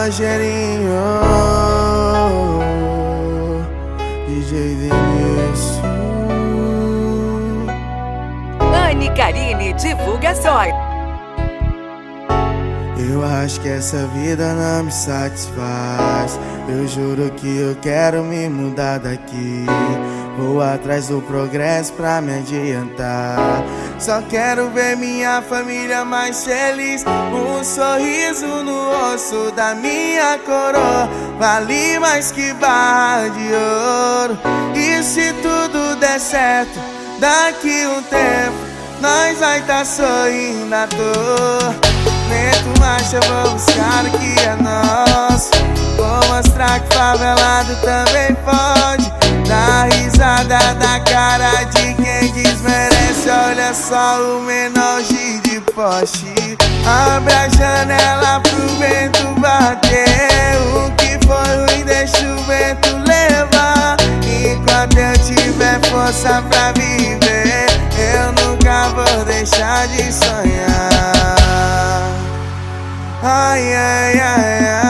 Rogerinho. DJ Denilson Anne Karine Divulgações Eu acho que essa vida não me satisfaz Eu juro que eu quero me mudar daqui Vou atrás do progresso pra me adiantar. Só quero ver minha família mais feliz. Um sorriso no osso da minha coroa. Vale mais que barra de ouro. E se tudo der certo, daqui um tempo, nós vai tá sorrindo à toa. Meto marcha, vou buscar o que é nosso. Vou mostrar que favelado também pode. Dá risada da cara de quem desmerece Olha só o menor de poste Abre a janela pro vento bater O que foi ruim deixa o vento levar Enquanto eu tiver força pra viver Eu nunca vou deixar de sonhar ay, ay, ay, ay.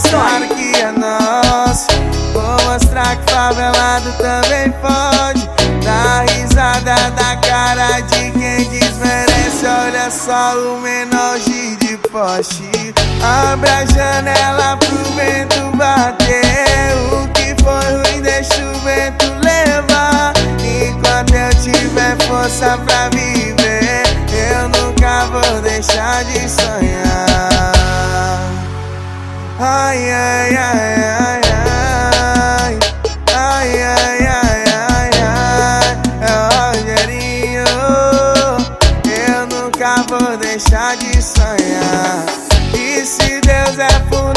Claro que é nosso. Vou mostrar que favelado também pode. Dar risada da cara de quem desmerece. Olha só o menor de poste. Abre a janela pro vento bater. O que foi ruim deixa o vento levar. Enquanto eu tiver força pra viver Eu nunca vou deixar de sonhar ai, ai, ai, ai, ai, ai, ai, ai, ai, ai, é Rogerinho. Eu nunca vou deixar de sonhar. E se Deus é por